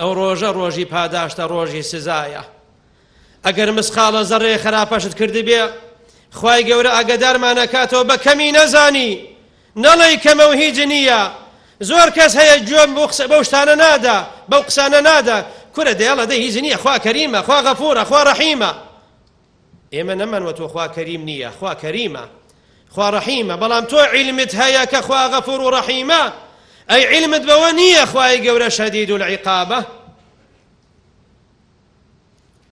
ئەو ڕۆژە ڕۆژی پاداشتە ڕۆژی سزایە ئەگەر مسخالە زەڕێ خراپەشت کردی بێ خی گەورە ئەگەدارمانەکاتەوە بە کەمی نەزانی نەڵی کەمەو هیچ نییە زۆر کەس هەیە جۆم بۆ قسە بەو شتانە نادا بەو قسانە نادا کورە دێڵە دە هیچ نییە خوا کەریمە خوا غەفورە خوا ڕەحیمە ئێمە نەمانوە تۆ خوا کەریم نییە خوا کەریمە خوا ڕەحیمە بەڵام تۆ عیلمت هەیە کە خوا غەفور و ڕەحیمە ئەی علمت بەوە نییە خوای گەورە شەدید و العقابە